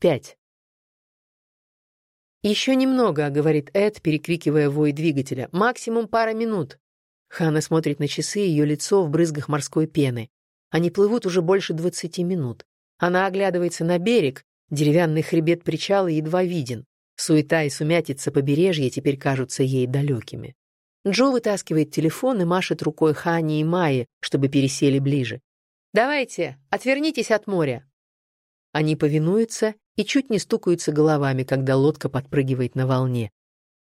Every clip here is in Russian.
Пять. «Еще немного», — говорит Эд, перекрикивая вой двигателя. «Максимум пара минут». Ханна смотрит на часы, ее лицо в брызгах морской пены. Они плывут уже больше двадцати минут. Она оглядывается на берег, деревянный хребет причала едва виден. Суета и сумятица побережья теперь кажутся ей далекими. Джо вытаскивает телефон и машет рукой Ханни и Майе, чтобы пересели ближе. «Давайте, отвернитесь от моря». Они повинуются и чуть не стукаются головами, когда лодка подпрыгивает на волне.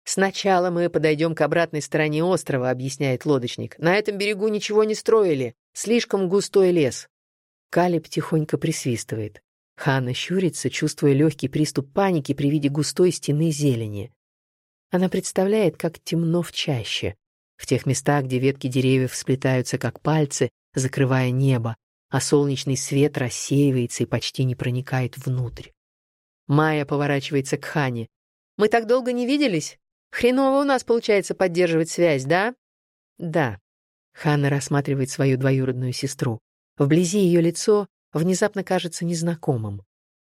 «Сначала мы подойдем к обратной стороне острова», — объясняет лодочник. «На этом берегу ничего не строили. Слишком густой лес». Калиб тихонько присвистывает. Ханна щурится, чувствуя легкий приступ паники при виде густой стены зелени. Она представляет, как темно в чаще, в тех местах, где ветки деревьев сплетаются как пальцы, закрывая небо, а солнечный свет рассеивается и почти не проникает внутрь. Майя поворачивается к Хане. «Мы так долго не виделись? Хреново у нас получается поддерживать связь, да?» «Да». Ханна рассматривает свою двоюродную сестру. Вблизи ее лицо внезапно кажется незнакомым.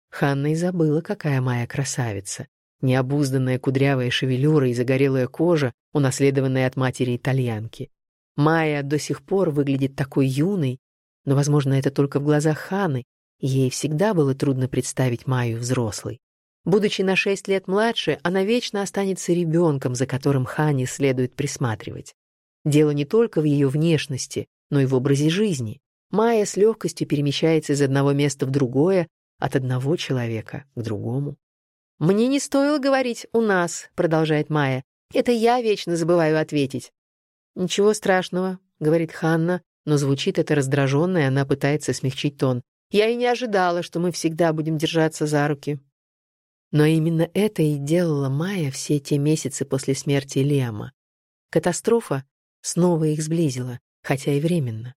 Ханна и забыла, какая Майя красавица. Необузданная кудрявая шевелюра и загорелая кожа, унаследованная от матери-итальянки. Майя до сих пор выглядит такой юной, но, возможно, это только в глазах Ханы. Ей всегда было трудно представить Майю взрослой. Будучи на шесть лет младше, она вечно останется ребенком, за которым Хане следует присматривать. Дело не только в ее внешности, но и в образе жизни. Майя с легкостью перемещается из одного места в другое, от одного человека к другому. «Мне не стоило говорить «у нас», — продолжает Майя. «Это я вечно забываю ответить». «Ничего страшного», — говорит Ханна, но звучит это раздраженно, и она пытается смягчить тон. «Я и не ожидала, что мы всегда будем держаться за руки». Но именно это и делала Майя все те месяцы после смерти Лиама. Катастрофа снова их сблизила, хотя и временно.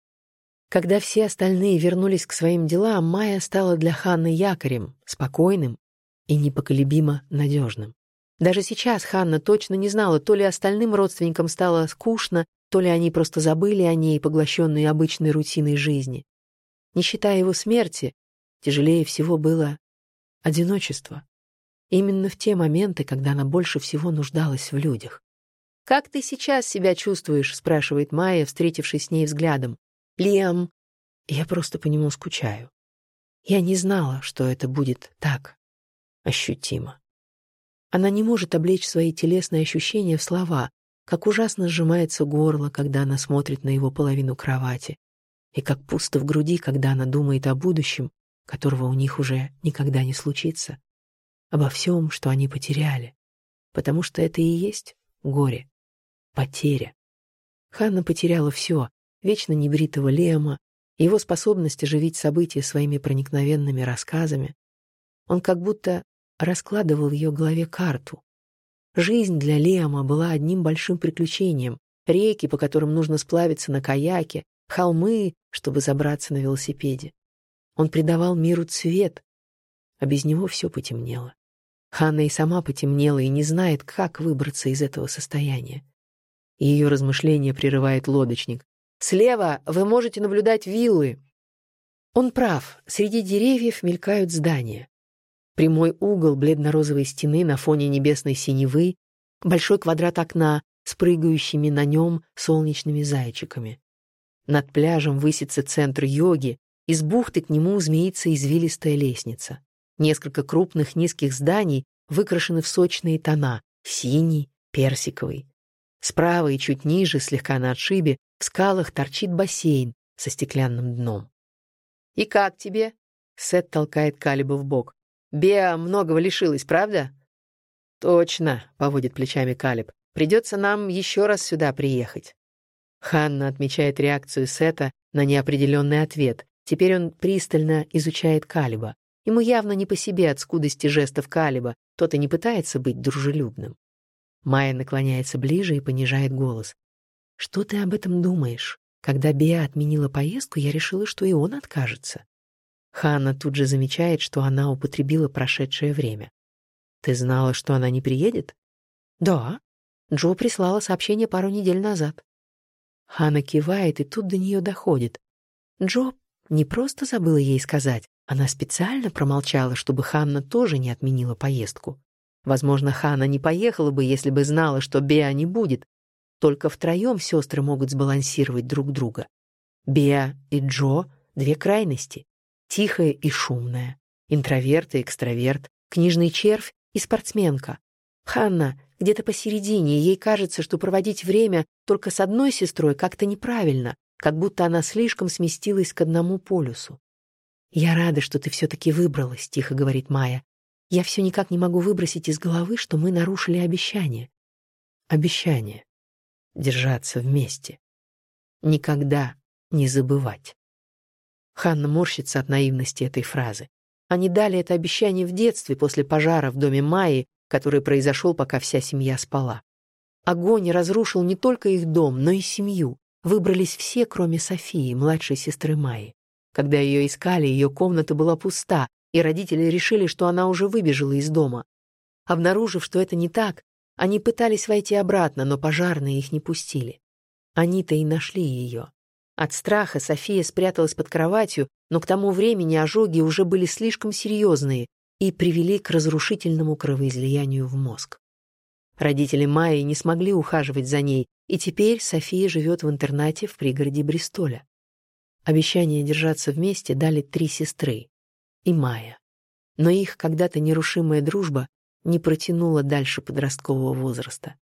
Когда все остальные вернулись к своим делам, Майя стала для Ханны якорем, спокойным и непоколебимо надежным. Даже сейчас Ханна точно не знала, то ли остальным родственникам стало скучно, то ли они просто забыли о ней, поглощенные обычной рутиной жизни. Не считая его смерти, тяжелее всего было одиночество. Именно в те моменты, когда она больше всего нуждалась в людях. «Как ты сейчас себя чувствуешь?» — спрашивает Майя, встретившись с ней взглядом. «Лиам...» Я просто по нему скучаю. Я не знала, что это будет так ощутимо. Она не может облечь свои телесные ощущения в слова, как ужасно сжимается горло, когда она смотрит на его половину кровати, и как пусто в груди, когда она думает о будущем, которого у них уже никогда не случится, обо всем, что они потеряли, потому что это и есть горе, потеря. Ханна потеряла все, вечно небритого Лема, его способность оживить события своими проникновенными рассказами. Он как будто раскладывал в ее голове карту, Жизнь для Лиама была одним большим приключением. Реки, по которым нужно сплавиться на каяке, холмы, чтобы забраться на велосипеде. Он придавал миру цвет, а без него все потемнело. Ханна и сама потемнела и не знает, как выбраться из этого состояния. Ее размышления прерывает лодочник. «Слева вы можете наблюдать виллы». Он прав, среди деревьев мелькают здания. Прямой угол бледно-розовой стены на фоне небесной синевы, большой квадрат окна с прыгающими на нем солнечными зайчиками. Над пляжем высится центр йоги, из бухты к нему змеится извилистая лестница. Несколько крупных низких зданий выкрашены в сочные тона — синий, персиковый. Справа и чуть ниже, слегка на отшибе, в скалах торчит бассейн со стеклянным дном. «И как тебе?» — Сет толкает Калиба в бок. Беа многого лишилась, правда? Точно, поводит плечами Калиб. Придется нам еще раз сюда приехать. Ханна отмечает реакцию Сета на неопределенный ответ. Теперь он пристально изучает Калиба. Ему явно не по себе от скудости жестов Калиба, тот и не пытается быть дружелюбным. Майя наклоняется ближе и понижает голос. «Что ты об этом думаешь? Когда Беа отменила поездку, я решила, что и он откажется. Ханна тут же замечает, что она употребила прошедшее время. «Ты знала, что она не приедет?» «Да». Джо прислала сообщение пару недель назад. Ханна кивает, и тут до нее доходит. Джо не просто забыла ей сказать, Она специально промолчала, чтобы Ханна тоже не отменила поездку. Возможно, Ханна не поехала бы, если бы знала, что Беа не будет. Только втроем сестры могут сбалансировать друг друга. Беа и Джо — две крайности. Тихая и шумная. Интроверт и экстраверт. Книжный червь и спортсменка. Ханна где-то посередине, ей кажется, что проводить время только с одной сестрой как-то неправильно, как будто она слишком сместилась к одному полюсу. «Я рада, что ты все-таки выбралась», — тихо говорит Майя. «Я все никак не могу выбросить из головы, что мы нарушили обещание». «Обещание. Держаться вместе. Никогда не забывать». Ханна морщится от наивности этой фразы. Они дали это обещание в детстве после пожара в доме Майи, который произошел, пока вся семья спала. Огонь разрушил не только их дом, но и семью. Выбрались все, кроме Софии, младшей сестры Майи. Когда ее искали, ее комната была пуста, и родители решили, что она уже выбежала из дома. Обнаружив, что это не так, они пытались войти обратно, но пожарные их не пустили. Они-то и нашли ее. От страха София спряталась под кроватью, но к тому времени ожоги уже были слишком серьезные и привели к разрушительному кровоизлиянию в мозг. Родители Майи не смогли ухаживать за ней, и теперь София живет в интернате в пригороде Бристоля. Обещание держаться вместе дали три сестры и Майя. Но их когда-то нерушимая дружба не протянула дальше подросткового возраста.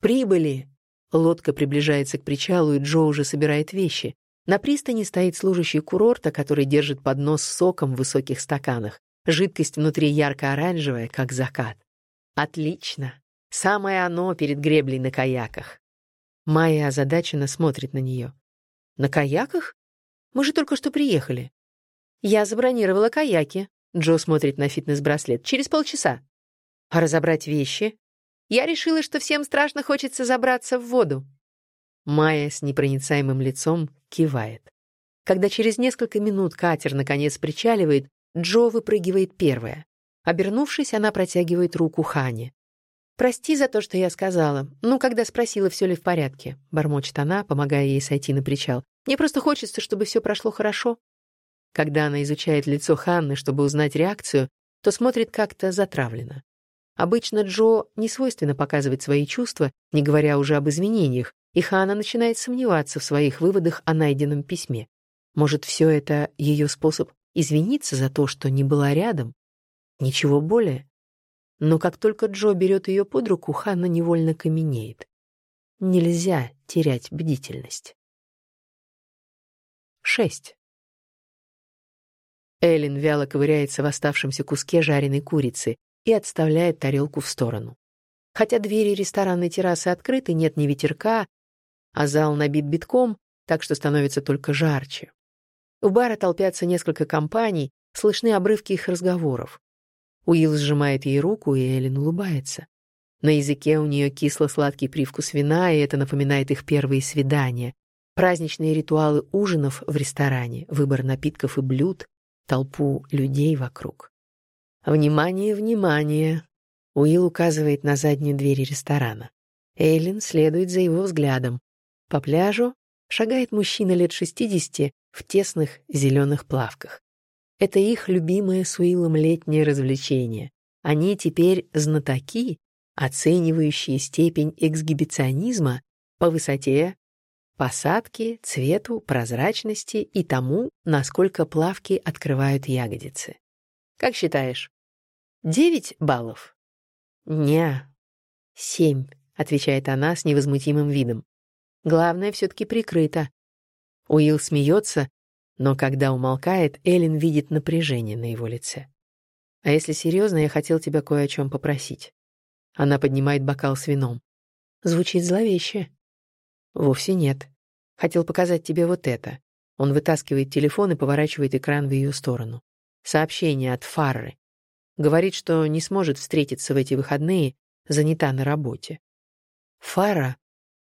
«Прибыли!» Лодка приближается к причалу, и Джо уже собирает вещи. На пристани стоит служащий курорта, который держит поднос с соком в высоких стаканах. Жидкость внутри ярко-оранжевая, как закат. Отлично. Самое оно перед греблей на каяках. Майя озадаченно смотрит на нее. На каяках? Мы же только что приехали. Я забронировала каяки. Джо смотрит на фитнес-браслет. Через полчаса. А разобрать вещи? Я решила, что всем страшно хочется забраться в воду. Майя с непроницаемым лицом кивает. Когда через несколько минут катер наконец причаливает, Джо выпрыгивает первая. Обернувшись, она протягивает руку Хане. «Прости за то, что я сказала. Ну, когда спросила, все ли в порядке», — бормочет она, помогая ей сойти на причал. «Мне просто хочется, чтобы все прошло хорошо». Когда она изучает лицо Ханны, чтобы узнать реакцию, то смотрит как-то затравленно. Обычно Джо не свойственно показывать свои чувства, не говоря уже об извинениях, и Ханна начинает сомневаться в своих выводах о найденном письме. Может, все это ее способ извиниться за то, что не была рядом? Ничего более. Но как только Джо берет ее под руку, Ханна невольно каменеет. Нельзя терять бдительность. 6. Эллен вяло ковыряется в оставшемся куске жареной курицы и отставляет тарелку в сторону. Хотя двери ресторанной террасы открыты, нет ни ветерка, а зал набит битком, так что становится только жарче. У бара толпятся несколько компаний, слышны обрывки их разговоров. Уилл сжимает ей руку, и Эллен улыбается. На языке у нее кисло-сладкий привкус вина, и это напоминает их первые свидания. Праздничные ритуалы ужинов в ресторане, выбор напитков и блюд, толпу людей вокруг. «Внимание, внимание!» Уилл указывает на заднюю дверь ресторана. Эйлин следует за его взглядом. По пляжу шагает мужчина лет 60 в тесных зеленых плавках. Это их любимое с Уиллом летнее развлечение. Они теперь знатоки, оценивающие степень эксгибиционизма по высоте, посадке, цвету, прозрачности и тому, насколько плавки открывают ягодицы. Как считаешь, девять баллов? Не, семь, отвечает она с невозмутимым видом. Главное все-таки прикрыто. Уилл смеется, но когда умолкает, Эллен видит напряжение на его лице. «А если серьезно, я хотел тебя кое о чем попросить». Она поднимает бокал с вином. Звучит зловеще. «Вовсе нет. Хотел показать тебе вот это». Он вытаскивает телефон и поворачивает экран в ее сторону. Сообщение от Фарры. Говорит, что не сможет встретиться в эти выходные, занята на работе. Фара,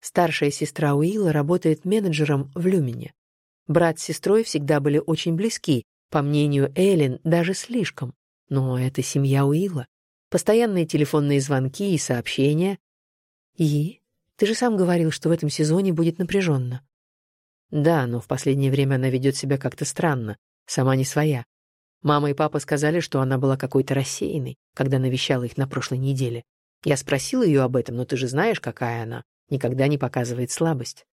старшая сестра Уилла, работает менеджером в Люмине. Брат с сестрой всегда были очень близки, по мнению Эллен, даже слишком. Но это семья Уилла. Постоянные телефонные звонки и сообщения. И? Ты же сам говорил, что в этом сезоне будет напряженно. Да, но в последнее время она ведет себя как-то странно, сама не своя. Мама и папа сказали, что она была какой-то рассеянной, когда навещала их на прошлой неделе. Я спросила ее об этом, но ты же знаешь, какая она. Никогда не показывает слабость.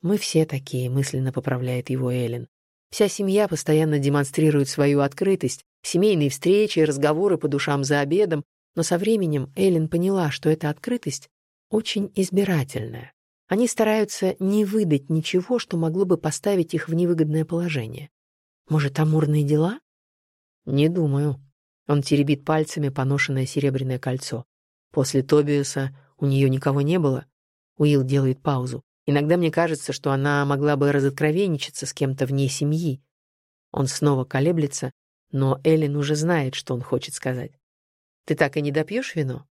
Мы все такие, мысленно поправляет его Эллен. Вся семья постоянно демонстрирует свою открытость, семейные встречи, разговоры по душам за обедом, но со временем Эллен поняла, что эта открытость очень избирательная. Они стараются не выдать ничего, что могло бы поставить их в невыгодное положение. Может, амурные дела? Не думаю. Он теребит пальцами поношенное серебряное кольцо. После Тобиуса у нее никого не было. Уилл делает паузу. Иногда мне кажется, что она могла бы разоткровенничаться с кем-то вне семьи. Он снова колеблется, но Эллен уже знает, что он хочет сказать. «Ты так и не допьешь вино?»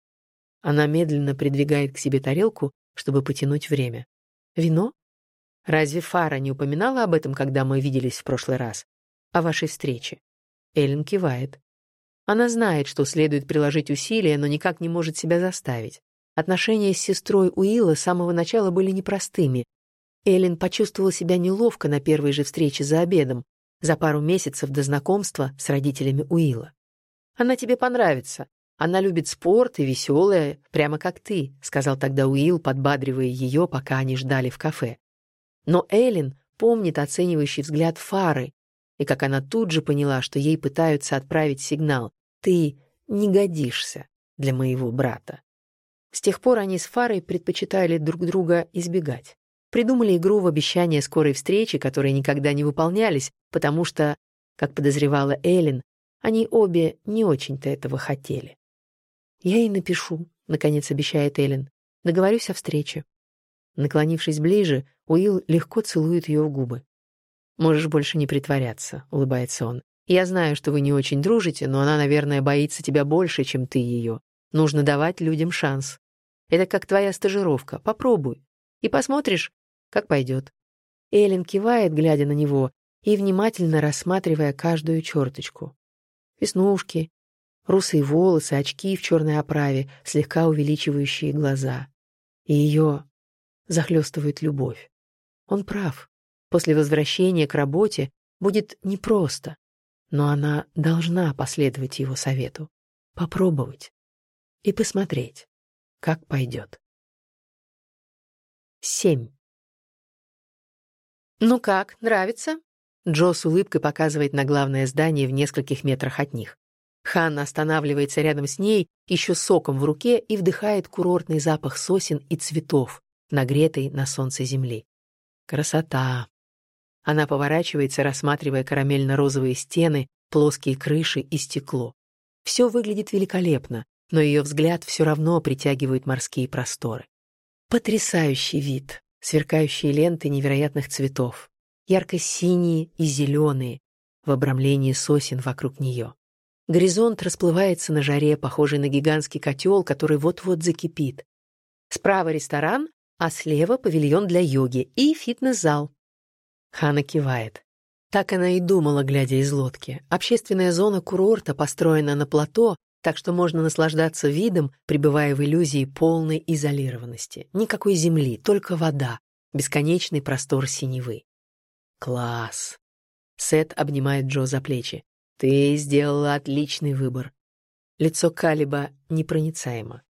Она медленно придвигает к себе тарелку, чтобы потянуть время. «Вино? Разве Фара не упоминала об этом, когда мы виделись в прошлый раз? О вашей встрече?» Эллен кивает. Она знает, что следует приложить усилия, но никак не может себя заставить. Отношения с сестрой Уилла с самого начала были непростыми. Эллен почувствовала себя неловко на первой же встрече за обедом, за пару месяцев до знакомства с родителями Уилла. «Она тебе понравится. Она любит спорт и веселая, прямо как ты», сказал тогда Уилл, подбадривая ее, пока они ждали в кафе. Но Эллен помнит оценивающий взгляд Фары, и как она тут же поняла, что ей пытаются отправить сигнал «ты не годишься для моего брата». С тех пор они с Фарой предпочитали друг друга избегать. Придумали игру в обещания скорой встречи, которые никогда не выполнялись, потому что, как подозревала Эллен, они обе не очень-то этого хотели. «Я ей напишу», — наконец обещает Эллен. «Договорюсь о встрече». Наклонившись ближе, Уилл легко целует ее в губы. «Можешь больше не притворяться», — улыбается он. «Я знаю, что вы не очень дружите, но она, наверное, боится тебя больше, чем ты ее. Нужно давать людям шанс. Это как твоя стажировка. Попробуй. И посмотришь, как пойдет. Эллен кивает, глядя на него, и внимательно рассматривая каждую черточку. Веснушки, русые волосы, очки в черной оправе, слегка увеличивающие глаза. И ее захлестывает любовь. Он прав. После возвращения к работе будет непросто, но она должна последовать его совету, попробовать и посмотреть как пойдет. 7. «Ну как, нравится?» Джо с улыбкой показывает на главное здание в нескольких метрах от них. Ханна останавливается рядом с ней, еще соком в руке, и вдыхает курортный запах сосен и цветов, нагретой на солнце земли. Красота! Она поворачивается, рассматривая карамельно-розовые стены, плоские крыши и стекло. Все выглядит великолепно, но ее взгляд все равно притягивает морские просторы. Потрясающий вид, сверкающие ленты невероятных цветов, ярко-синие и зеленые, в обрамлении сосен вокруг нее. Горизонт расплывается на жаре, похожий на гигантский котел, который вот-вот закипит. Справа ресторан, а слева павильон для йоги и фитнес-зал. Хана кивает. Так она и думала, глядя из лодки. Общественная зона курорта построена на плато, так что можно наслаждаться видом, пребывая в иллюзии полной изолированности. Никакой земли, только вода, бесконечный простор синевы. Класс. Сет обнимает Джо за плечи. Ты сделала отличный выбор. Лицо Калиба непроницаемо.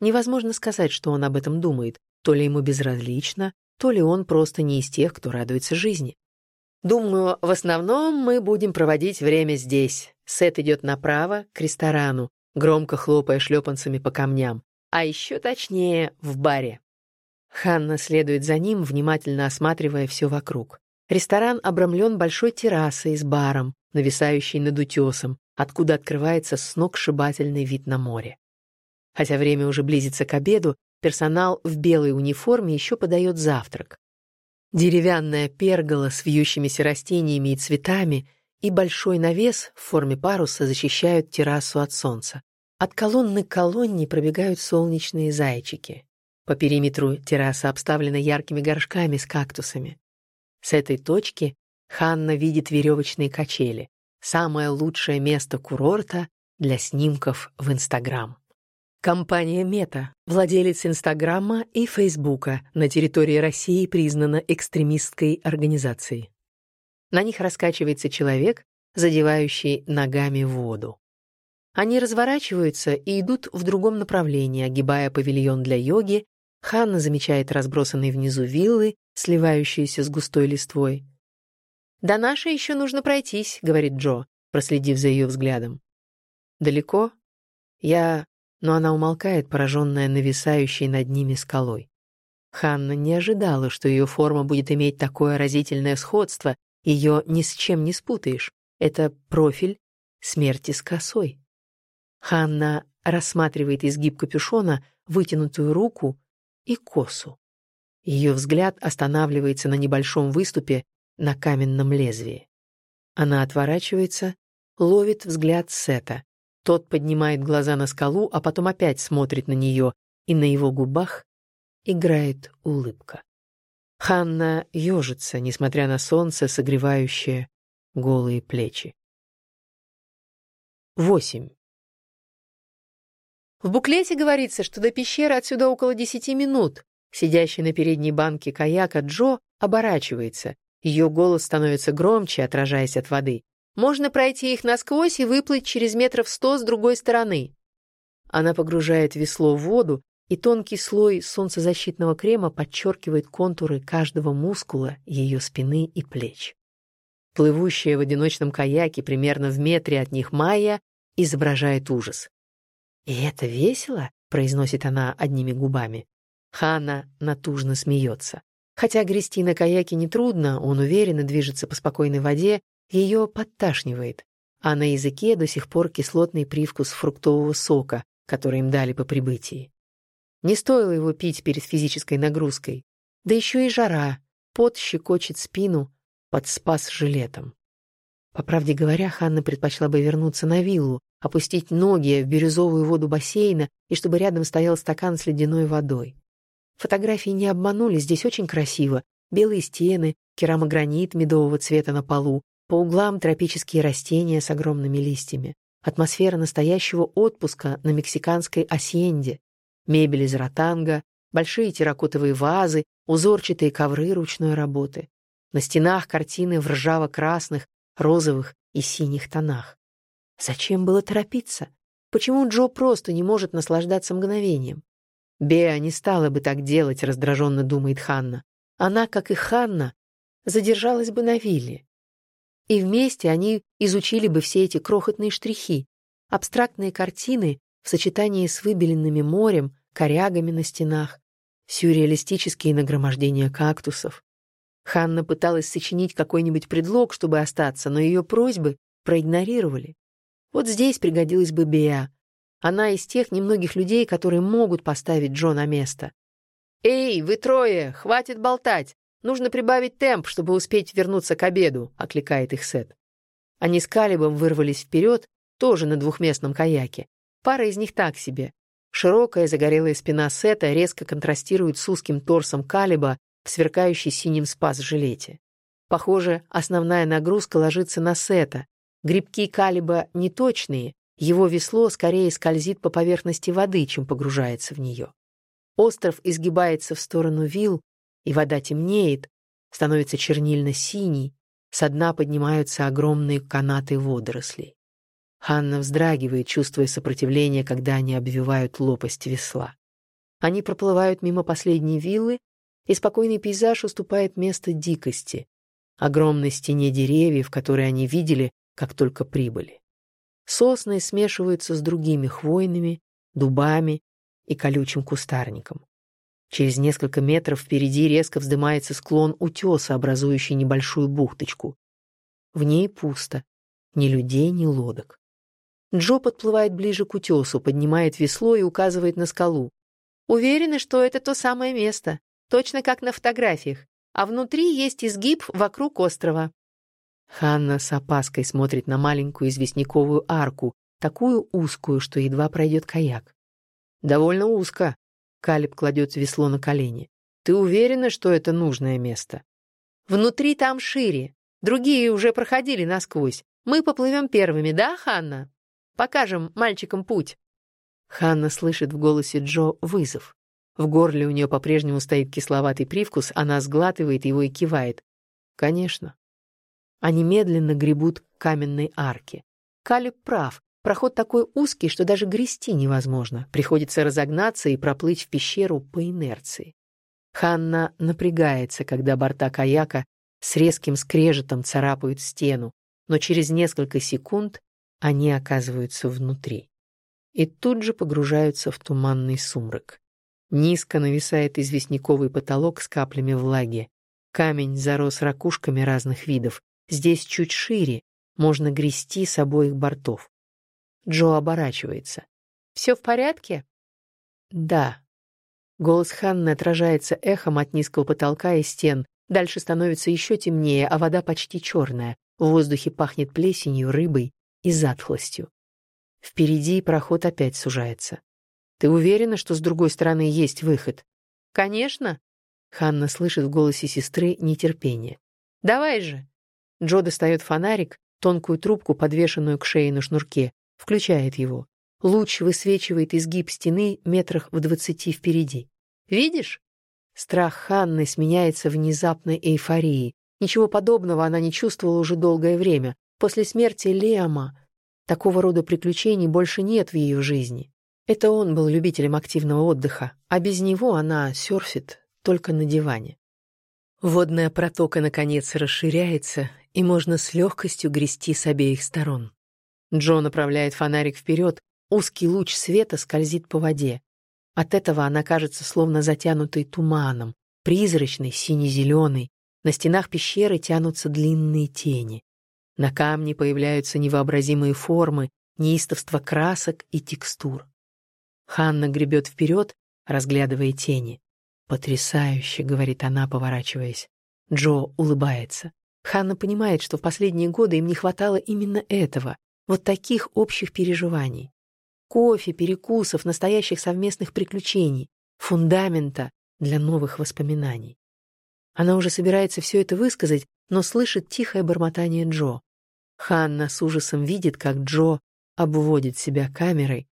Невозможно сказать, что он об этом думает. То ли ему безразлично, то ли он просто не из тех, кто радуется жизни. Думаю, в основном мы будем проводить время здесь. Сет идет направо, к ресторану, громко хлопая шлепанцами по камням, а еще точнее в баре. Ханна следует за ним, внимательно осматривая все вокруг. Ресторан обрамлен большой террасой с баром, нависающей над утесом, откуда открывается сногсшибательный вид на море. Хотя время уже близится к обеду, персонал в белой униформе еще подает завтрак. Деревянная пергола с вьющимися растениями и цветами и большой навес в форме паруса защищают террасу от солнца. От колонны к колонне пробегают солнечные зайчики. По периметру терраса обставлена яркими горшками с кактусами. С этой точки Ханна видит веревочные качели. Самое лучшее место курорта для снимков в Инстаграм. Компания Мета, владелец Инстаграма и Фейсбука, на территории России признана экстремистской организацией. На них раскачивается человек, задевающий ногами воду. Они разворачиваются и идут в другом направлении, огибая павильон для йоги. Ханна замечает разбросанные внизу виллы, сливающиеся с густой листвой. «До нашей еще нужно пройтись», — говорит Джо, проследив за ее взглядом. «Далеко?» «Я...» Но она умолкает, пораженная нависающей над ними скалой. Ханна не ожидала, что ее форма будет иметь такое разительное сходство, ее ни с чем не спутаешь. Это профиль смерти с косой. Ханна рассматривает изгиб капюшона, вытянутую руку и косу. Ее взгляд останавливается на небольшом выступе на каменном лезвии. Она отворачивается, ловит взгляд Сета. Тот поднимает глаза на скалу, а потом опять смотрит на нее, и на его губах играет улыбка. Ханна ежится, несмотря на солнце, согревающее голые плечи. Восемь. В буклете говорится, что до пещеры отсюда около десяти минут. Сидящий на передней банке каяка Джо оборачивается. Ее голос становится громче, отражаясь от воды. Можно пройти их насквозь и выплыть через метров сто с другой стороны. Она погружает весло в воду, и тонкий слой солнцезащитного крема подчеркивает контуры каждого мускула ее спины и плеч. Плывущая в одиночном каяке примерно в метре от них Майя изображает ужас. «И это весело?» — произносит она одними губами. Ханна натужно смеется. Хотя грести на каяке нетрудно, он уверенно движется по спокойной воде, ее подташнивает, а на языке до сих пор кислотный привкус фруктового сока, который им дали по прибытии. Не стоило его пить перед физической нагрузкой. Да еще и жара, пот щекочет спину под спас жилетом. По правде говоря, Ханна предпочла бы вернуться на виллу, опустить ноги в бирюзовую воду бассейна и чтобы рядом стоял стакан с ледяной водой. Фотографии не обманули, здесь очень красиво. Белые стены, керамогранит медового цвета на полу, по углам тропические растения с огромными листьями. Атмосфера настоящего отпуска на мексиканской асьенде. Мебель из ротанга, большие терракотовые вазы, узорчатые ковры ручной работы. На стенах картины в ржаво-красных, розовых и синих тонах. Зачем было торопиться? Почему Джо просто не может наслаждаться мгновением? Беа не стала бы так делать, раздраженно думает Ханна. Она, как и Ханна, задержалась бы на вилле. И вместе они изучили бы все эти крохотные штрихи, абстрактные картины в сочетании с выбеленными морем, корягами на стенах, сюрреалистические нагромождения кактусов. Ханна пыталась сочинить какой-нибудь предлог, чтобы остаться, но ее просьбы проигнорировали. Вот здесь пригодилась бы Беа. Она из тех немногих людей, которые могут поставить Джо на место. «Эй, вы трое, хватит болтать! Нужно прибавить темп, чтобы успеть вернуться к обеду», — окликает их Сет. Они с Калибом вырвались вперед, тоже на двухместном каяке. Пара из них так себе. Широкая загорелая спина Сета резко контрастирует с узким торсом Калиба в сверкающей синим спас-жилете. Похоже, основная нагрузка ложится на Сета, Грибки калиба неточные, его весло скорее скользит по поверхности воды, чем погружается в нее. Остров изгибается в сторону вил, и вода темнеет, становится чернильно-синей, со дна поднимаются огромные канаты водорослей. Ханна вздрагивает, чувствуя сопротивление, когда они обвивают лопасть весла. Они проплывают мимо последней виллы, и спокойный пейзаж уступает место дикости. Огромной стене деревьев, которые они видели, как только прибыли. Сосны смешиваются с другими хвойными, дубами и колючим кустарником. Через несколько метров впереди резко вздымается склон утеса, образующий небольшую бухточку. В ней пусто. Ни людей, ни лодок. Джо подплывает ближе к утесу, поднимает весло и указывает на скалу. Уверена, что это то самое место, точно как на фотографиях, а внутри есть изгиб вокруг острова. Ханна с опаской смотрит на маленькую известняковую арку, такую узкую, что едва пройдет каяк. «Довольно узко», — Калиб кладет весло на колени. «Ты уверена, что это нужное место?» «Внутри там шире. Другие уже проходили насквозь. Мы поплывем первыми, да, Ханна? Покажем мальчикам путь». Ханна слышит в голосе Джо вызов. В горле у нее по-прежнему стоит кисловатый привкус, она сглатывает его и кивает. «Конечно». Они медленно гребут к каменной арке. Калиб прав. Проход такой узкий, что даже грести невозможно. Приходится разогнаться и проплыть в пещеру по инерции. Ханна напрягается, когда борта каяка с резким скрежетом царапают стену, но через несколько секунд они оказываются внутри. И тут же погружаются в туманный сумрак. Низко нависает известняковый потолок с каплями влаги. Камень зарос ракушками разных видов. Здесь чуть шире, можно грести с обоих бортов. Джо оборачивается. «Все в порядке?» «Да». Голос Ханны отражается эхом от низкого потолка и стен. Дальше становится еще темнее, а вода почти черная. В воздухе пахнет плесенью, рыбой и затхлостью. Впереди проход опять сужается. «Ты уверена, что с другой стороны есть выход?» «Конечно!» Ханна слышит в голосе сестры нетерпение. «Давай же!» Джо достает фонарик, тонкую трубку, подвешенную к шее на шнурке, включает его. Луч высвечивает изгиб стены метрах в двадцати впереди. «Видишь?» Страх Ханны сменяется внезапной эйфорией. Ничего подобного она не чувствовала уже долгое время. После смерти Леома такого рода приключений больше нет в ее жизни. Это он был любителем активного отдыха, а без него она серфит только на диване. Водная протока, наконец, расширяется, и можно с легкостью грести с обеих сторон. Джо направляет фонарик вперед, узкий луч света скользит по воде. От этого она кажется словно затянутой туманом, призрачной, сине-зеленой. На стенах пещеры тянутся длинные тени. На камне появляются невообразимые формы, неистовство красок и текстур. Ханна гребет вперед, разглядывая тени. «Потрясающе», — говорит она, поворачиваясь. Джо улыбается. Ханна понимает, что в последние годы им не хватало именно этого, вот таких общих переживаний. Кофе, перекусов, настоящих совместных приключений, фундамента для новых воспоминаний. Она уже собирается все это высказать, но слышит тихое бормотание Джо. Ханна с ужасом видит, как Джо обводит себя камерой,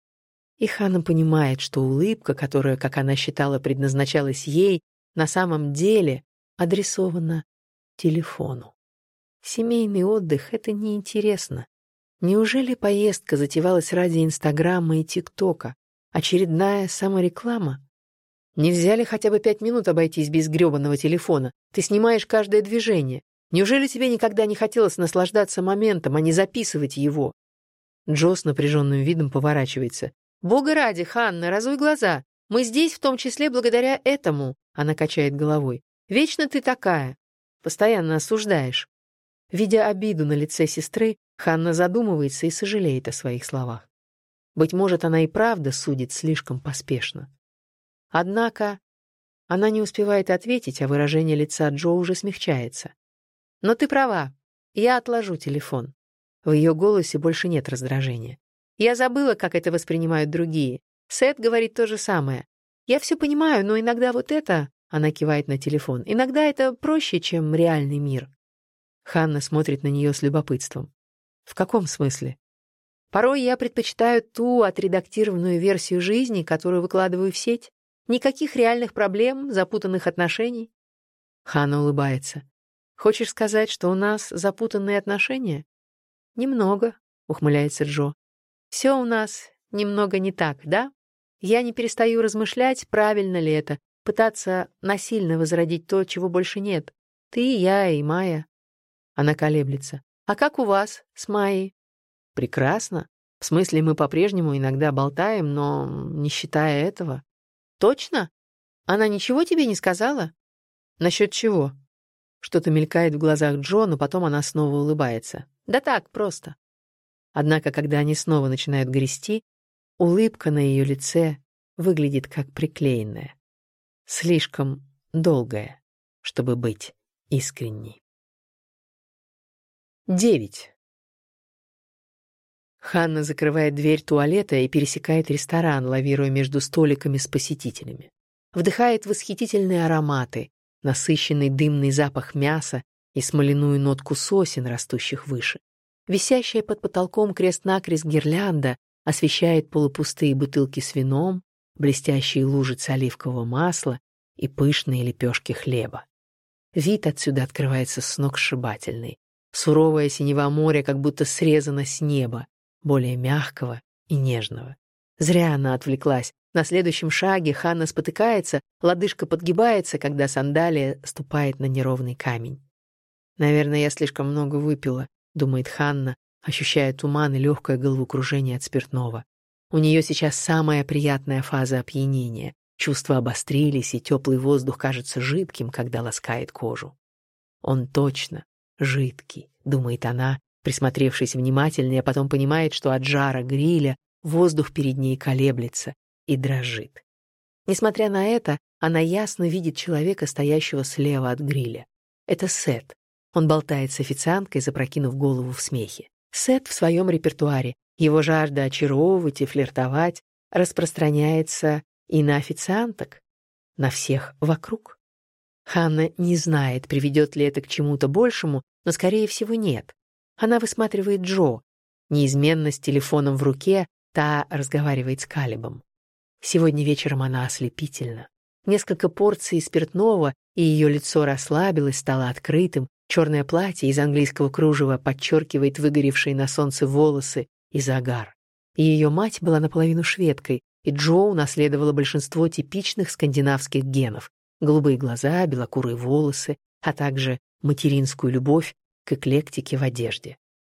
и Ханна понимает, что улыбка, которая, как она считала, предназначалась ей, на самом деле адресована телефону. Семейный отдых — это неинтересно. Неужели поездка затевалась ради Инстаграма и ТикТока? Очередная самореклама? Нельзя ли хотя бы пять минут обойтись без грёбаного телефона? Ты снимаешь каждое движение. Неужели тебе никогда не хотелось наслаждаться моментом, а не записывать его? Джо с напряженным видом поворачивается. «Бога ради, Ханна, разуй глаза. Мы здесь в том числе благодаря этому», — она качает головой. «Вечно ты такая. Постоянно осуждаешь». Видя обиду на лице сестры, Ханна задумывается и сожалеет о своих словах. Быть может, она и правда судит слишком поспешно. Однако она не успевает ответить, а выражение лица Джо уже смягчается. «Но ты права. Я отложу телефон». В ее голосе больше нет раздражения. «Я забыла, как это воспринимают другие. Сет говорит то же самое. Я все понимаю, но иногда вот это...» Она кивает на телефон. «Иногда это проще, чем реальный мир». Ханна смотрит на нее с любопытством. В каком смысле? Порой я предпочитаю ту отредактированную версию жизни, которую выкладываю в сеть. Никаких реальных проблем, запутанных отношений. Ханна улыбается. Хочешь сказать, что у нас запутанные отношения? Немного, ухмыляется Джо. Все у нас немного не так, да? Я не перестаю размышлять, правильно ли это, пытаться насильно возродить то, чего больше нет. Ты, я и Майя. Она колеблется. «А как у вас с Майей?» «Прекрасно. В смысле, мы по-прежнему иногда болтаем, но не считая этого». «Точно? Она ничего тебе не сказала?» «Насчет чего?» Что-то мелькает в глазах Джо, но потом она снова улыбается. «Да так, просто». Однако, когда они снова начинают грести, улыбка на ее лице выглядит как приклеенная. Слишком долгая, чтобы быть искренней. 9. Ханна закрывает дверь туалета и пересекает ресторан, лавируя между столиками с посетителями. Вдыхает восхитительные ароматы, насыщенный дымный запах мяса и смоляную нотку сосен, растущих выше. Висящая под потолком крест-накрест гирлянда освещает полупустые бутылки с вином, блестящие лужицы оливкового масла и пышные лепешки хлеба. Вид отсюда открывается сногсшибательный Суровое синева моря как будто срезано с неба, более мягкого и нежного. Зря она отвлеклась. На следующем шаге Ханна спотыкается, лодыжка подгибается, когда сандалия ступает на неровный камень. «Наверное, я слишком много выпила», — думает Ханна, ощущая туман и легкое головокружение от спиртного. У нее сейчас самая приятная фаза опьянения. Чувства обострились, и теплый воздух кажется жидким, когда ласкает кожу. Он точно жидкий, думает она, присмотревшись внимательнее, а потом понимает, что от жара гриля воздух перед ней колеблется и дрожит. Несмотря на это, она ясно видит человека, стоящего слева от гриля. Это Сет. Он болтает с официанткой, запрокинув голову в смехе. Сет в своем репертуаре. Его жажда очаровывать и флиртовать распространяется и на официанток, на всех вокруг. Ханна не знает, приведет ли это к чему-то большему, но, скорее всего, нет. Она высматривает Джо. Неизменно с телефоном в руке та разговаривает с Калибом. Сегодня вечером она ослепительна. Несколько порций спиртного, и ее лицо расслабилось, стало открытым, черное платье из английского кружева подчеркивает выгоревшие на солнце волосы и загар. Ее мать была наполовину шведкой, и Джо наследовала большинство типичных скандинавских генов — голубые глаза, белокурые волосы, а также материнскую любовь к эклектике в одежде.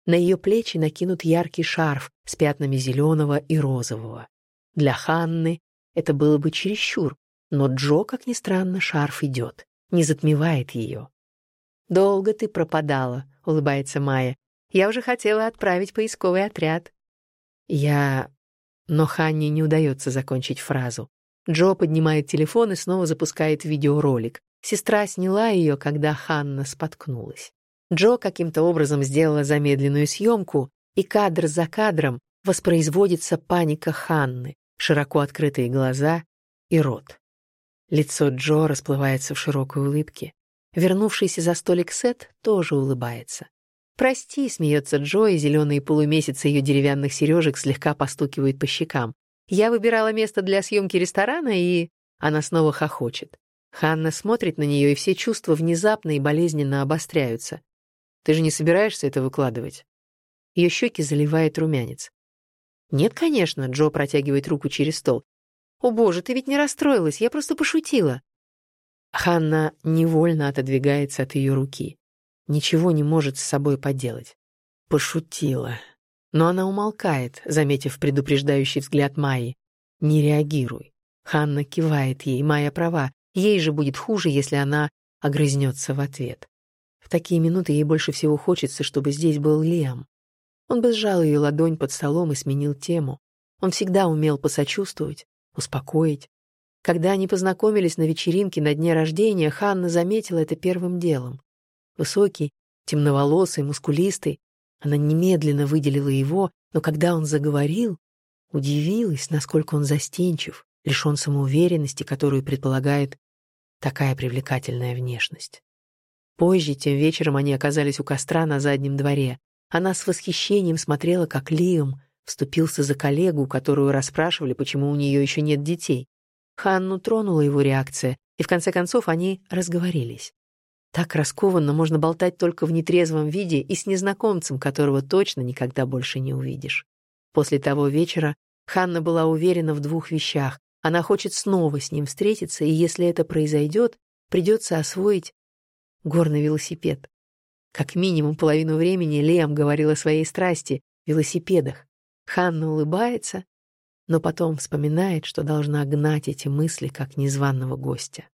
На ее плечи накинут яркий шарф с пятнами зеленого и розового. Для Ханны это было бы чересчур, но Джо, как ни странно, шарф идет, не затмевает ее. «Долго ты пропадала», — улыбается Майя. «Я уже хотела отправить поисковый отряд». «Я...» Но Ханне не удается закончить фразу. Джо поднимает телефон и снова запускает видеоролик. Сестра сняла ее, когда Ханна споткнулась. Джо каким-то образом сделала замедленную съемку, и кадр за кадром воспроизводится паника Ханны, широко открытые глаза и рот. Лицо Джо расплывается в широкой улыбке. Вернувшийся за столик Сет тоже улыбается. «Прости», — смеется Джо, и зеленые полумесяцы ее деревянных сережек слегка постукивают по щекам. «Я выбирала место для съемки ресторана, и...» Она снова хохочет. Ханна смотрит на нее, и все чувства внезапно и болезненно обостряются. «Ты же не собираешься это выкладывать?» Ее щеки заливает румянец. «Нет, конечно», — Джо протягивает руку через стол. «О боже, ты ведь не расстроилась, я просто пошутила». Ханна невольно отодвигается от ее руки. Ничего не может с собой поделать. Пошутила. Но она умолкает, заметив предупреждающий взгляд Майи. «Не реагируй». Ханна кивает ей, Майя права. Ей же будет хуже, если она огрызнется в ответ. В такие минуты ей больше всего хочется, чтобы здесь был Лиам. Он бы сжал ее ладонь под столом и сменил тему. Он всегда умел посочувствовать, успокоить. Когда они познакомились на вечеринке на дне рождения, Ханна заметила это первым делом. Высокий, темноволосый, мускулистый. Она немедленно выделила его, но когда он заговорил, удивилась, насколько он застенчив, лишен самоуверенности, которую предполагает такая привлекательная внешность. Позже, тем вечером, они оказались у костра на заднем дворе. Она с восхищением смотрела, как Лиам вступился за коллегу, которую расспрашивали, почему у нее еще нет детей. Ханну тронула его реакция, и в конце концов они разговорились. Так раскованно можно болтать только в нетрезвом виде и с незнакомцем, которого точно никогда больше не увидишь. После того вечера Ханна была уверена в двух вещах. Она хочет снова с ним встретиться, и если это произойдет, придется освоить горный велосипед. Как минимум половину времени Лем говорил о своей страсти — велосипедах. Ханна улыбается, но потом вспоминает, что должна гнать эти мысли как незваного гостя.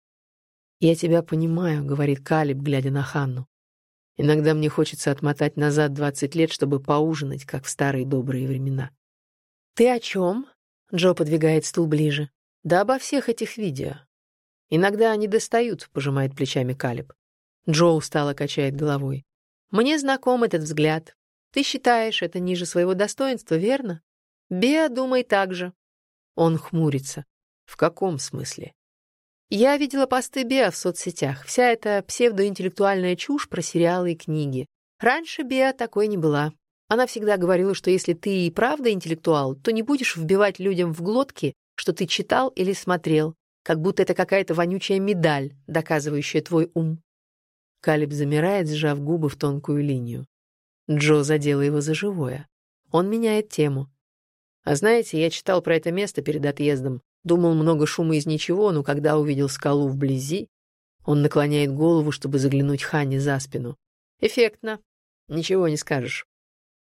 «Я тебя понимаю», — говорит Калиб, глядя на Ханну. «Иногда мне хочется отмотать назад двадцать лет, чтобы поужинать, как в старые добрые времена». «Ты о чем?» — Джо подвигает стул ближе. «Да обо всех этих видео. Иногда они достают», — пожимает плечами Калиб. Джо устало качает головой. «Мне знаком этот взгляд. Ты считаешь это ниже своего достоинства, верно? Беа думай так же». Он хмурится. «В каком смысле?» Я видела посты Беа в соцсетях. Вся эта псевдоинтеллектуальная чушь про сериалы и книги. Раньше Беа такой не была. Она всегда говорила, что если ты и правда интеллектуал, то не будешь вбивать людям в глотки, что ты читал или смотрел, как будто это какая-то вонючая медаль, доказывающая твой ум. Калиб замирает, сжав губы в тонкую линию. Джо задела его за живое. Он меняет тему. А знаете, я читал про это место перед отъездом. Думал, много шума из ничего, но когда увидел скалу вблизи, он наклоняет голову, чтобы заглянуть Ханне за спину. Эффектно. Ничего не скажешь.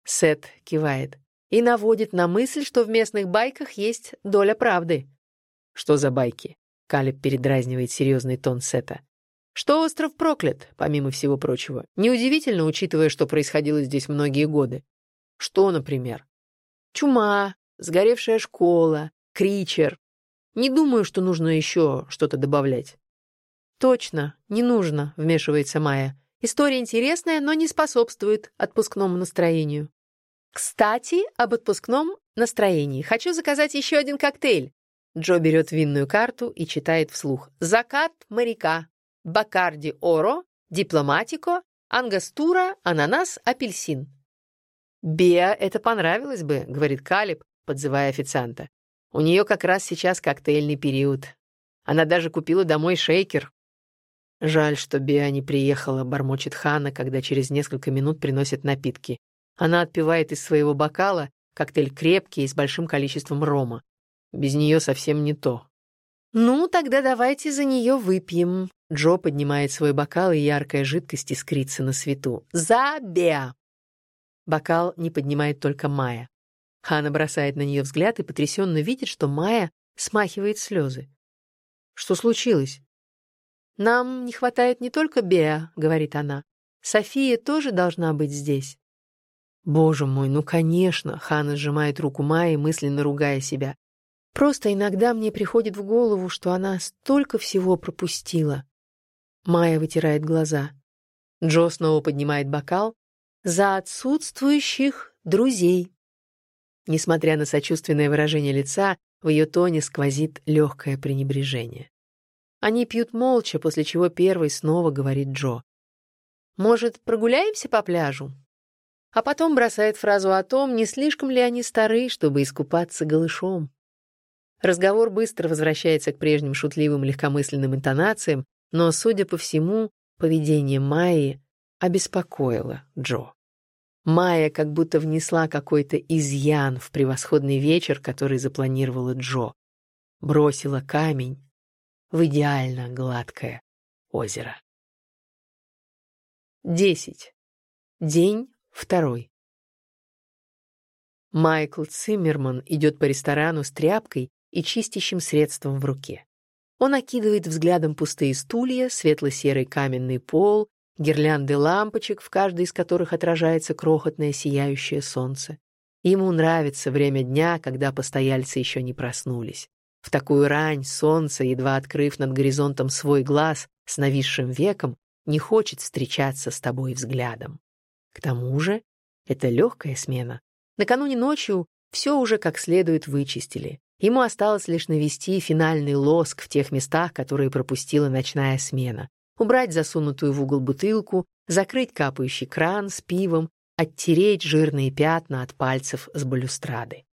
Сет кивает и наводит на мысль, что в местных байках есть доля правды. Что за байки? Калиб передразнивает серьезный тон Сета. Что остров проклят, помимо всего прочего. Неудивительно, учитывая, что происходило здесь многие годы. Что, например? Чума, сгоревшая школа, кричер. Не думаю, что нужно еще что-то добавлять. Точно, не нужно, вмешивается Майя. История интересная, но не способствует отпускному настроению. Кстати, об отпускном настроении. Хочу заказать еще один коктейль. Джо берет винную карту и читает вслух. Закат моряка. Бакарди Оро, Дипломатико, Ангастура, Ананас, Апельсин. «Беа это понравилось бы», — говорит Калиб, подзывая официанта. «У нее как раз сейчас коктейльный период. Она даже купила домой шейкер». «Жаль, что Беа не приехала», — бормочет Хана, когда через несколько минут приносят напитки. Она отпивает из своего бокала, коктейль крепкий и с большим количеством рома. Без нее совсем не то. «Ну, тогда давайте за нее выпьем». Джо поднимает свой бокал, и яркая жидкость искрится на свету. «За Беа!» Бокал не поднимает только Майя. Хана бросает на нее взгляд и потрясенно видит, что Майя смахивает слезы. «Что случилось?» «Нам не хватает не только Беа», — говорит она. «София тоже должна быть здесь». «Боже мой, ну конечно!» — Хана сжимает руку Майи, мысленно ругая себя. «Просто иногда мне приходит в голову, что она столько всего пропустила». Майя вытирает глаза. Джо снова поднимает бокал. «За отсутствующих друзей». Несмотря на сочувственное выражение лица, в ее тоне сквозит легкое пренебрежение. Они пьют молча, после чего первый снова говорит Джо. «Может, прогуляемся по пляжу? а потом бросает фразу о том, не слишком ли они стары, чтобы искупаться голышом. Разговор быстро возвращается к прежним шутливым легкомысленным интонациям, но, судя по всему, поведение Майи обеспокоило Джо. Майя как будто внесла какой-то изъян в превосходный вечер, который запланировала Джо. Бросила камень в идеально гладкое озеро. Десять. День Второй. Майкл Циммерман идет по ресторану с тряпкой и чистящим средством в руке. Он окидывает взглядом пустые стулья, светло-серый каменный пол, гирлянды лампочек, в каждой из которых отражается крохотное сияющее солнце. Ему нравится время дня, когда постояльцы еще не проснулись. В такую рань солнце, едва открыв над горизонтом свой глаз с нависшим веком, не хочет встречаться с тобой взглядом. К тому же это легкая смена. Накануне ночью все уже как следует вычистили. Ему осталось лишь навести финальный лоск в тех местах, которые пропустила ночная смена. Убрать засунутую в угол бутылку, закрыть капающий кран с пивом, оттереть жирные пятна от пальцев с балюстрады.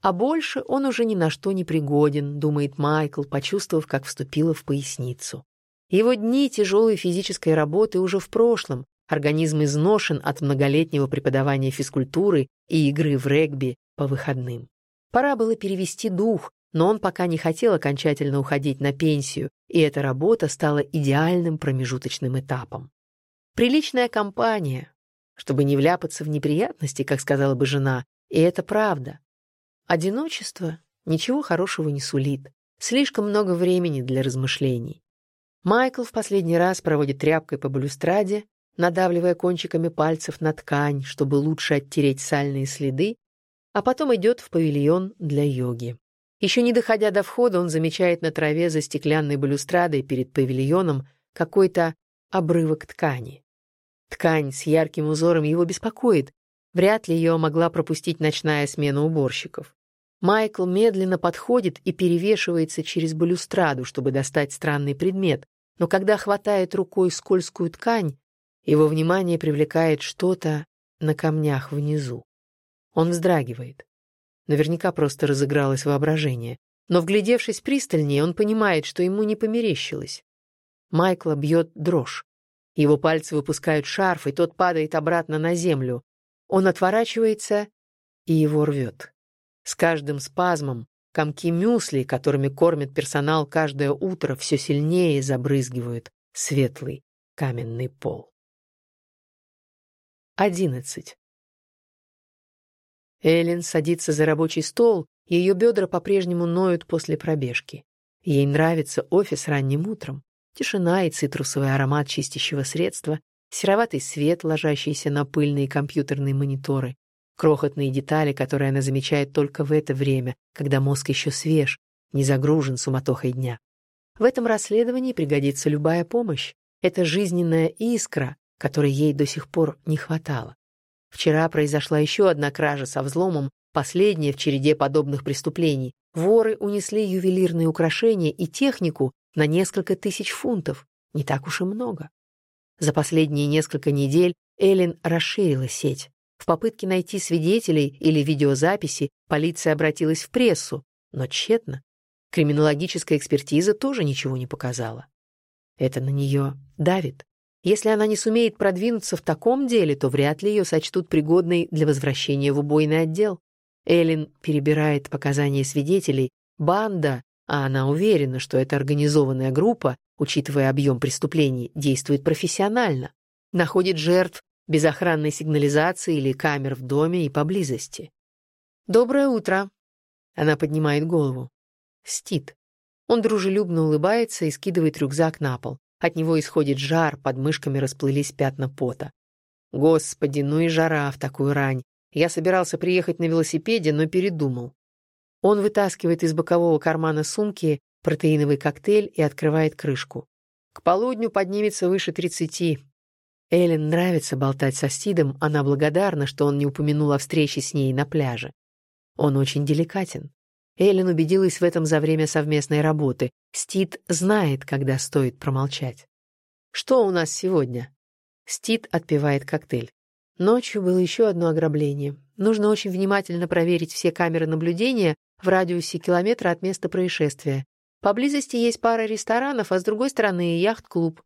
А больше он уже ни на что не пригоден, думает Майкл, почувствовав, как вступила в поясницу. Его дни тяжелой физической работы уже в прошлом, Организм изношен от многолетнего преподавания физкультуры и игры в регби по выходным. Пора было перевести дух, но он пока не хотел окончательно уходить на пенсию, и эта работа стала идеальным промежуточным этапом. Приличная компания, чтобы не вляпаться в неприятности, как сказала бы жена, и это правда. Одиночество ничего хорошего не сулит, слишком много времени для размышлений. Майкл в последний раз проводит тряпкой по балюстраде, надавливая кончиками пальцев на ткань, чтобы лучше оттереть сальные следы, а потом идет в павильон для йоги. Еще не доходя до входа, он замечает на траве за стеклянной балюстрадой перед павильоном какой-то обрывок ткани. Ткань с ярким узором его беспокоит. Вряд ли ее могла пропустить ночная смена уборщиков. Майкл медленно подходит и перевешивается через балюстраду, чтобы достать странный предмет, но когда хватает рукой скользкую ткань, его внимание привлекает что-то на камнях внизу. Он вздрагивает. Наверняка просто разыгралось воображение. Но, вглядевшись пристальнее, он понимает, что ему не померещилось. Майкла бьет дрожь. Его пальцы выпускают шарф, и тот падает обратно на землю. Он отворачивается, и его рвет. С каждым спазмом комки мюсли, которыми кормит персонал каждое утро, все сильнее забрызгивают светлый каменный пол. 11. Эллен садится за рабочий стол, ее бедра по-прежнему ноют после пробежки. Ей нравится офис ранним утром. Тишина и цитрусовый аромат чистящего средства, сероватый свет, ложащийся на пыльные компьютерные мониторы, крохотные детали, которые она замечает только в это время, когда мозг еще свеж, не загружен суматохой дня. В этом расследовании пригодится любая помощь. Это жизненная искра, которой ей до сих пор не хватало. Вчера произошла еще одна кража со взломом, последняя в череде подобных преступлений. Воры унесли ювелирные украшения и технику на несколько тысяч фунтов. Не так уж и много. За последние несколько недель Эллен расширила сеть. В попытке найти свидетелей или видеозаписи полиция обратилась в прессу, но тщетно. Криминологическая экспертиза тоже ничего не показала. Это на нее давит. Если она не сумеет продвинуться в таком деле, то вряд ли ее сочтут пригодной для возвращения в убойный отдел. Эллен перебирает показания свидетелей. Банда, а она уверена, что эта организованная группа, учитывая объем преступлений, действует профессионально, находит жертв без охранной сигнализации или камер в доме и поблизости. «Доброе утро!» Она поднимает голову. Стит. Он дружелюбно улыбается и скидывает рюкзак на пол. От него исходит жар, под мышками расплылись пятна пота. Господи, ну и жара в такую рань. Я собирался приехать на велосипеде, но передумал. Он вытаскивает из бокового кармана сумки протеиновый коктейль и открывает крышку. К полудню поднимется выше тридцати. Эллен нравится болтать со Стидом, она благодарна, что он не упомянул о встрече с ней на пляже. Он очень деликатен. Эллен убедилась в этом за время совместной работы. Стит знает, когда стоит промолчать. «Что у нас сегодня?» Стит отпивает коктейль. Ночью было еще одно ограбление. Нужно очень внимательно проверить все камеры наблюдения в радиусе километра от места происшествия. Поблизости есть пара ресторанов, а с другой стороны яхт-клуб.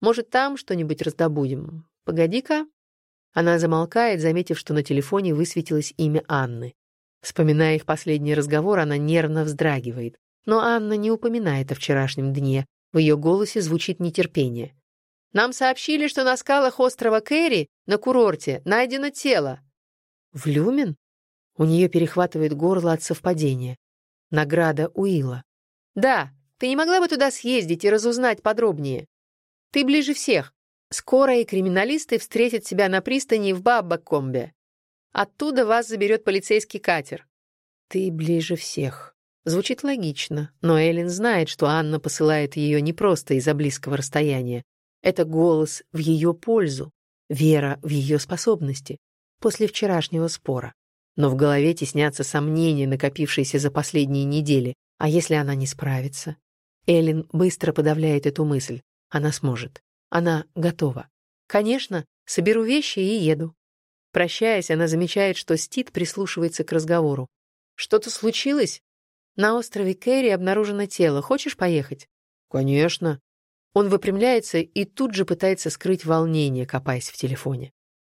Может, там что-нибудь раздобудем? Погоди-ка. Она замолкает, заметив, что на телефоне высветилось имя Анны. Вспоминая их последний разговор, она нервно вздрагивает. Но Анна не упоминает о вчерашнем дне. В ее голосе звучит нетерпение. «Нам сообщили, что на скалах острова Кэрри, на курорте, найдено тело». «В Люмен?» У нее перехватывает горло от совпадения. Награда Уилла. «Да, ты не могла бы туда съездить и разузнать подробнее? Ты ближе всех. Скоро и криминалисты встретят себя на пристани в Баббакомбе. Оттуда вас заберет полицейский катер. Ты ближе всех. Звучит логично, но Эллен знает, что Анна посылает ее не просто из-за близкого расстояния. Это голос в ее пользу, вера в ее способности после вчерашнего спора. Но в голове теснятся сомнения, накопившиеся за последние недели. А если она не справится? Эллен быстро подавляет эту мысль. Она сможет. Она готова. Конечно, соберу вещи и еду. Прощаясь, она замечает, что Стит прислушивается к разговору. «Что-то случилось? На острове Кэрри обнаружено тело. Хочешь поехать?» «Конечно». Он выпрямляется и тут же пытается скрыть волнение, копаясь в телефоне.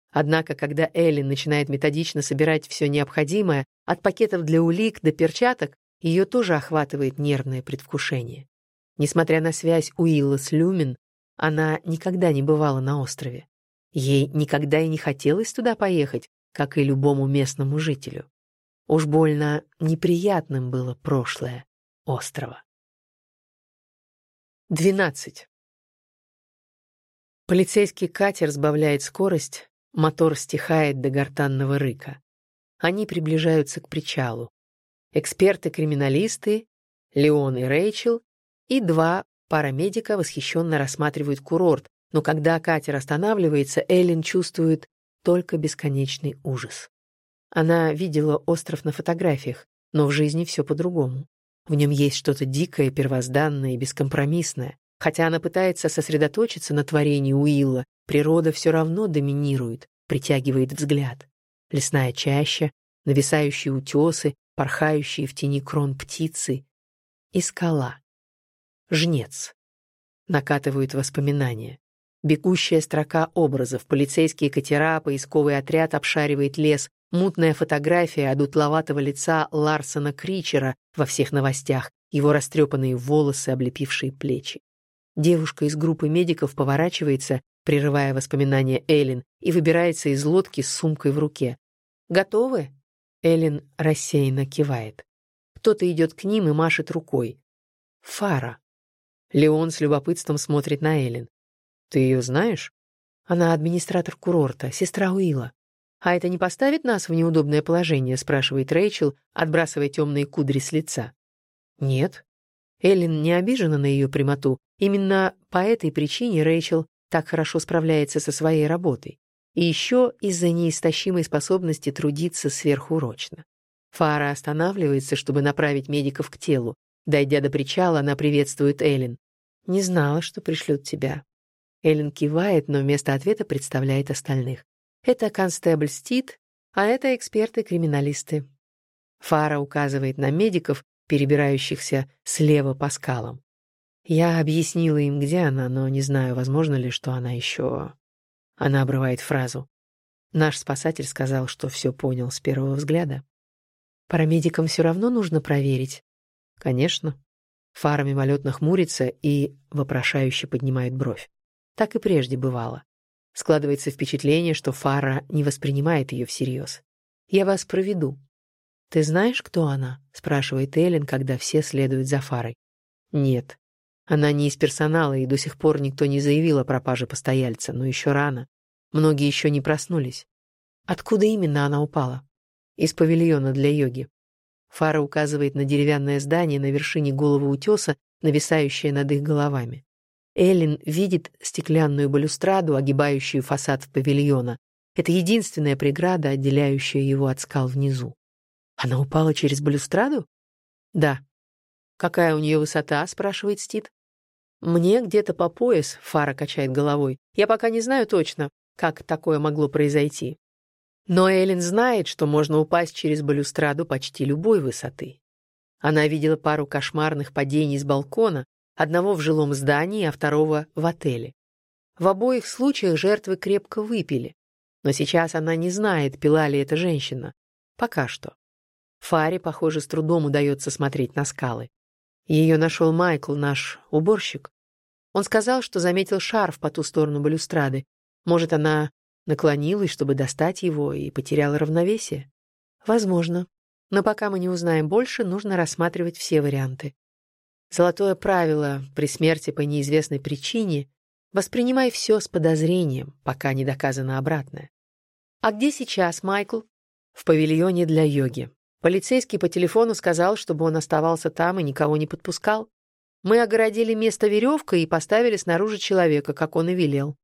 Однако, когда Эллен начинает методично собирать все необходимое, от пакетов для улик до перчаток, ее тоже охватывает нервное предвкушение. Несмотря на связь Уилла с Люмин, она никогда не бывала на острове. Ей никогда и не хотелось туда поехать, как и любому местному жителю. Уж больно неприятным было прошлое острова. 12. Полицейский катер сбавляет скорость, мотор стихает до гортанного рыка. Они приближаются к причалу. Эксперты-криминалисты, Леон и Рэйчел, и два парамедика восхищенно рассматривают курорт, но когда катер останавливается, Эллен чувствует только бесконечный ужас. Она видела остров на фотографиях, но в жизни все по-другому. В нем есть что-то дикое, первозданное и бескомпромиссное. Хотя она пытается сосредоточиться на творении Уилла, природа все равно доминирует, притягивает взгляд. Лесная чаща, нависающие утесы, порхающие в тени крон птицы и скала. Жнец. Накатывают воспоминания. Бегущая строка образов, полицейские катера, поисковый отряд обшаривает лес, мутная фотография одутловатого лица Ларсона Кричера во всех новостях, его растрепанные волосы, облепившие плечи. Девушка из группы медиков поворачивается, прерывая воспоминания Эллен, и выбирается из лодки с сумкой в руке. «Готовы?» Эллен рассеянно кивает. Кто-то идет к ним и машет рукой. Фара. Леон с любопытством смотрит на Эллен. «Ты ее знаешь?» «Она администратор курорта, сестра Уилла». «А это не поставит нас в неудобное положение?» — спрашивает Рэйчел, отбрасывая темные кудри с лица. «Нет». Эллен не обижена на ее прямоту. Именно по этой причине Рэйчел так хорошо справляется со своей работой. И еще из-за неистощимой способности трудиться сверхурочно. Фара останавливается, чтобы направить медиков к телу. Дойдя до причала, она приветствует Эллен. «Не знала, что пришлют тебя». Эллен кивает, но вместо ответа представляет остальных. Это констебль Стит, а это эксперты-криминалисты. Фара указывает на медиков, перебирающихся слева по скалам. Я объяснила им, где она, но не знаю, возможно ли, что она еще... Она обрывает фразу. Наш спасатель сказал, что все понял с первого взгляда. Парамедикам все равно нужно проверить. Конечно. Фара мимолетно хмурится и вопрошающе поднимает бровь. Так и прежде бывало. Складывается впечатление, что Фара не воспринимает ее всерьез. «Я вас проведу». «Ты знаешь, кто она?» — спрашивает Эллен, когда все следуют за Фарой. «Нет. Она не из персонала, и до сих пор никто не заявил о пропаже постояльца, но еще рано. Многие еще не проснулись. Откуда именно она упала?» «Из павильона для йоги». Фара указывает на деревянное здание на вершине головы утеса, нависающее над их головами. Эллен видит стеклянную балюстраду, огибающую фасад павильона. Это единственная преграда, отделяющая его от скал внизу. Она упала через балюстраду? Да. Какая у нее высота? спрашивает Стит. Мне где-то по пояс, Фара качает головой. Я пока не знаю точно, как такое могло произойти. Но Эллен знает, что можно упасть через балюстраду почти любой высоты. Она видела пару кошмарных падений с балкона, одного в жилом здании, а второго в отеле. В обоих случаях жертвы крепко выпили, но сейчас она не знает, пила ли эта женщина. Пока что. Фаре, похоже, с трудом удается смотреть на скалы. Ее нашел Майкл, наш уборщик. Он сказал, что заметил шарф по ту сторону балюстрады. Может, она наклонилась, чтобы достать его, и потеряла равновесие? Возможно. Но пока мы не узнаем больше, нужно рассматривать все варианты. Золотое правило при смерти по неизвестной причине воспринимай все с подозрением, пока не доказано обратное. А где сейчас Майкл? В павильоне для йоги. Полицейский по телефону сказал, чтобы он оставался там и никого не подпускал. Мы огородили место веревкой и поставили снаружи человека, как он и велел.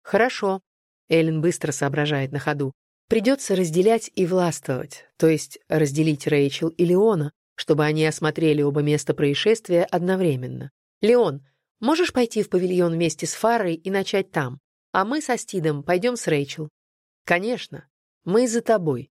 Хорошо. Эллен быстро соображает на ходу. Придется разделять и властвовать, то есть разделить Рэйчел и Леона, чтобы они осмотрели оба места происшествия одновременно. «Леон, можешь пойти в павильон вместе с Фарой и начать там, а мы со Стидом пойдем с Рэйчел?» «Конечно, мы за тобой»,